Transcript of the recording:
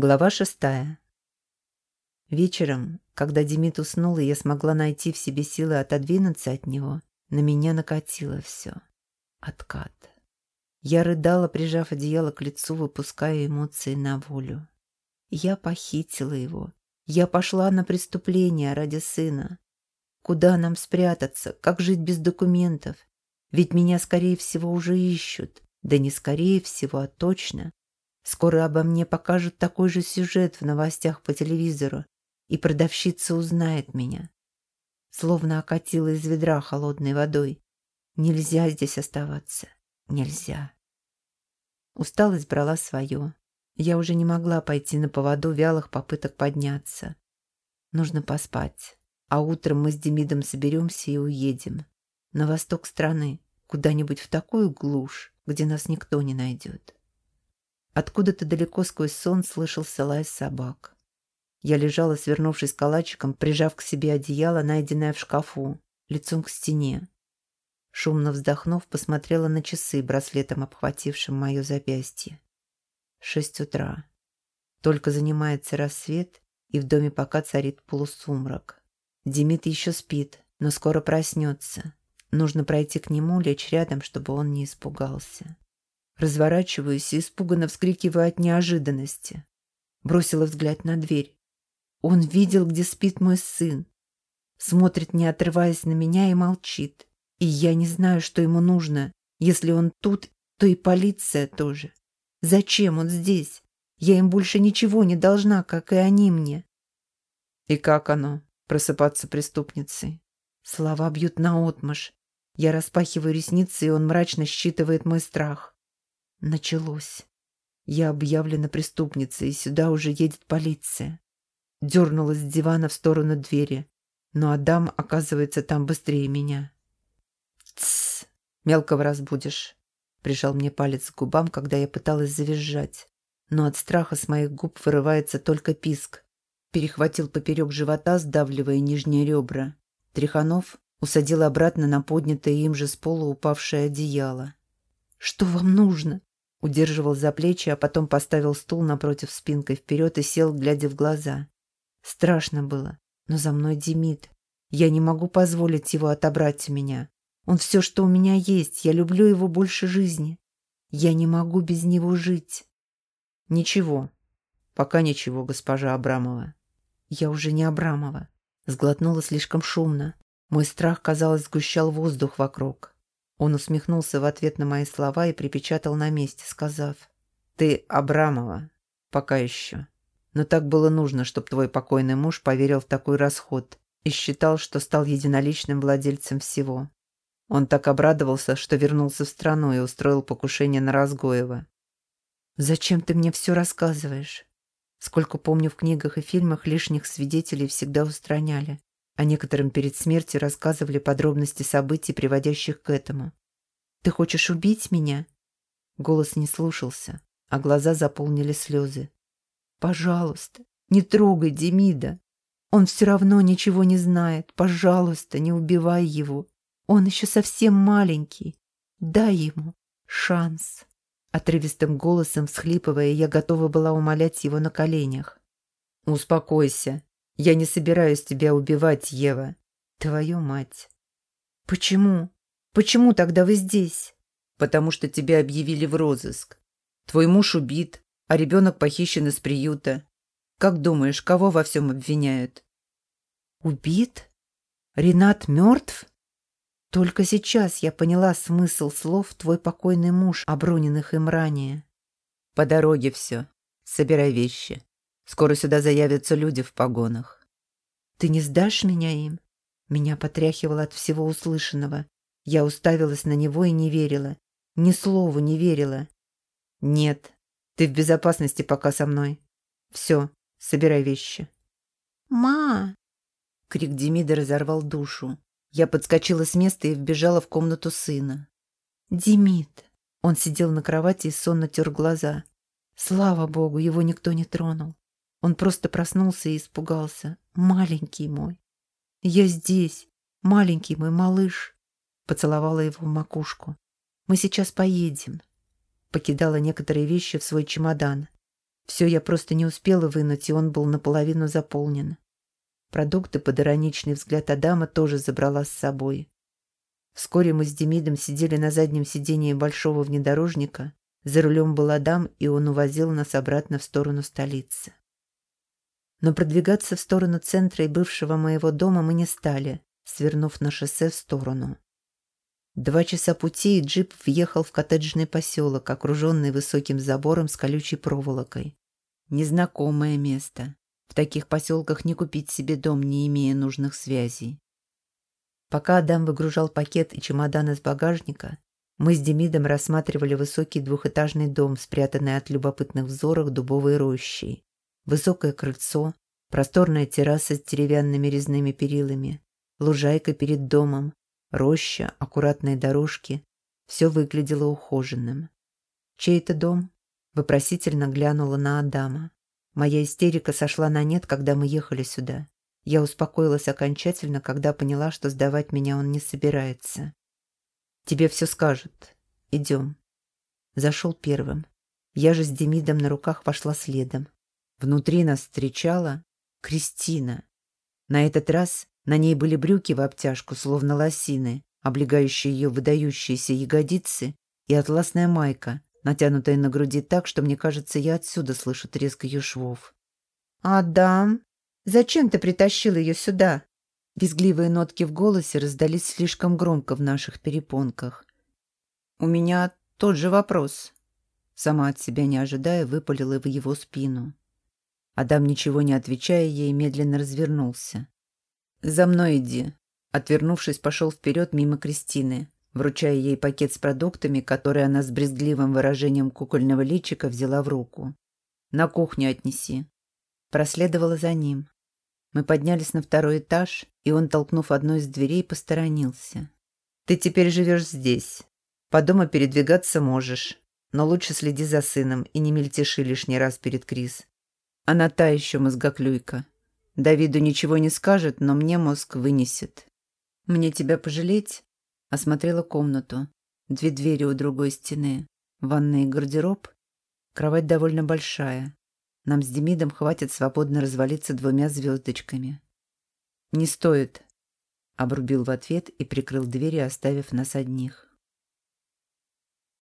Глава шестая. Вечером, когда Демид уснул, и я смогла найти в себе силы отодвинуться от него, на меня накатило все. Откат. Я рыдала, прижав одеяло к лицу, выпуская эмоции на волю. Я похитила его. Я пошла на преступление ради сына. Куда нам спрятаться? Как жить без документов? Ведь меня, скорее всего, уже ищут. Да не скорее всего, а точно. Скоро обо мне покажут такой же сюжет в новостях по телевизору, и продавщица узнает меня. Словно окатила из ведра холодной водой. Нельзя здесь оставаться. Нельзя. Усталость брала свое. Я уже не могла пойти на поводу вялых попыток подняться. Нужно поспать. А утром мы с Демидом соберемся и уедем. На восток страны, куда-нибудь в такую глушь, где нас никто не найдет. Откуда-то далеко сквозь сон слышался лай собак. Я лежала, свернувшись калачиком, прижав к себе одеяло, найденное в шкафу, лицом к стене. Шумно вздохнув, посмотрела на часы, браслетом обхватившим мое запястье. Шесть утра. Только занимается рассвет, и в доме пока царит полусумрак. Демид еще спит, но скоро проснется. Нужно пройти к нему, лечь рядом, чтобы он не испугался. Разворачиваюсь и испуганно вскрикиваю от неожиданности. Бросила взгляд на дверь. Он видел, где спит мой сын. Смотрит, не отрываясь на меня, и молчит. И я не знаю, что ему нужно. Если он тут, то и полиция тоже. Зачем он здесь? Я им больше ничего не должна, как и они мне. И как оно, просыпаться преступницей? Слова бьют наотмашь. Я распахиваю ресницы, и он мрачно считывает мой страх. Началось. Я объявлена преступницей, и сюда уже едет полиция. Дернулась с дивана в сторону двери, но Адам оказывается там быстрее меня. «Тссс, мелкого разбудишь», — прижал мне палец к губам, когда я пыталась завизжать. Но от страха с моих губ вырывается только писк. Перехватил поперек живота, сдавливая нижние ребра. Тряханов усадил обратно на поднятое им же с пола упавшее одеяло. «Что вам нужно?» Удерживал за плечи, а потом поставил стул напротив спинкой вперед и сел, глядя в глаза. Страшно было, но за мной Демид. Я не могу позволить его отобрать у меня. Он все, что у меня есть. Я люблю его больше жизни. Я не могу без него жить. Ничего. Пока ничего, госпожа Абрамова. Я уже не Абрамова. Сглотнула слишком шумно. Мой страх, казалось, сгущал воздух вокруг. Он усмехнулся в ответ на мои слова и припечатал на месте, сказав, «Ты Абрамова. Пока еще. Но так было нужно, чтобы твой покойный муж поверил в такой расход и считал, что стал единоличным владельцем всего. Он так обрадовался, что вернулся в страну и устроил покушение на Разгоева. «Зачем ты мне все рассказываешь? Сколько помню в книгах и фильмах, лишних свидетелей всегда устраняли а некоторым перед смертью рассказывали подробности событий, приводящих к этому. «Ты хочешь убить меня?» Голос не слушался, а глаза заполнили слезы. «Пожалуйста, не трогай Демида. Он все равно ничего не знает. Пожалуйста, не убивай его. Он еще совсем маленький. Дай ему шанс». Отрывистым голосом всхлипывая, я готова была умолять его на коленях. «Успокойся», я не собираюсь тебя убивать, Ева. Твою мать. Почему? Почему тогда вы здесь? Потому что тебя объявили в розыск. Твой муж убит, а ребенок похищен из приюта. Как думаешь, кого во всем обвиняют? Убит? Ренат мертв? Только сейчас я поняла смысл слов «твой покойный муж», оброненных им ранее. По дороге все. Собирай вещи. Скоро сюда заявятся люди в погонах. Ты не сдашь меня им? Меня потряхивало от всего услышанного. Я уставилась на него и не верила. Ни слову не верила. Нет, ты в безопасности пока со мной. Все, собирай вещи. Ма! Крик Демида разорвал душу. Я подскочила с места и вбежала в комнату сына. Демид! Он сидел на кровати и сонно тер глаза. Слава богу, его никто не тронул. Он просто проснулся и испугался. Маленький мой. Я здесь. Маленький мой малыш. Поцеловала его в макушку. Мы сейчас поедем. Покидала некоторые вещи в свой чемодан. Все я просто не успела вынуть, и он был наполовину заполнен. Продукты под ироничный взгляд Адама тоже забрала с собой. Вскоре мы с Демидом сидели на заднем сидении большого внедорожника. За рулем был Адам, и он увозил нас обратно в сторону столицы. Но продвигаться в сторону центра и бывшего моего дома мы не стали, свернув на шоссе в сторону. Два часа пути, и джип въехал в коттеджный поселок, окруженный высоким забором с колючей проволокой. Незнакомое место. В таких поселках не купить себе дом, не имея нужных связей. Пока Адам выгружал пакет и чемодан из багажника, мы с Демидом рассматривали высокий двухэтажный дом, спрятанный от любопытных взоров дубовой рощей. Высокое крыльцо, просторная терраса с деревянными резными перилами, лужайка перед домом, роща, аккуратные дорожки. Все выглядело ухоженным. «Чей это дом?» Вопросительно глянула на Адама. Моя истерика сошла на нет, когда мы ехали сюда. Я успокоилась окончательно, когда поняла, что сдавать меня он не собирается. «Тебе все скажут. Идем». Зашел первым. Я же с Демидом на руках пошла следом. Внутри нас встречала Кристина. На этот раз на ней были брюки в обтяжку, словно лосины, облегающие ее выдающиеся ягодицы, и атласная майка, натянутая на груди так, что, мне кажется, я отсюда слышу треск ее швов. «Адам, зачем ты притащил ее сюда?» Визгливые нотки в голосе раздались слишком громко в наших перепонках. «У меня тот же вопрос». Сама от себя не ожидая, выпалила в его спину. Адам, ничего не отвечая ей, медленно развернулся. «За мной иди». Отвернувшись, пошел вперед мимо Кристины вручая ей пакет с продуктами, который она с брезгливым выражением кукольного личика взяла в руку. «На кухню отнеси». Проследовала за ним. Мы поднялись на второй этаж, и он, толкнув одну из дверей, посторонился. «Ты теперь живешь здесь. По дому передвигаться можешь, но лучше следи за сыном и не мельтеши лишний раз перед Крис. Она та еще мозгоклюйка. Давиду ничего не скажет, но мне мозг вынесет. Мне тебя пожалеть?» Осмотрела комнату. Две двери у другой стены. Ванная и гардероб. Кровать довольно большая. Нам с Демидом хватит свободно развалиться двумя звездочками. «Не стоит», — обрубил в ответ и прикрыл двери, оставив нас одних.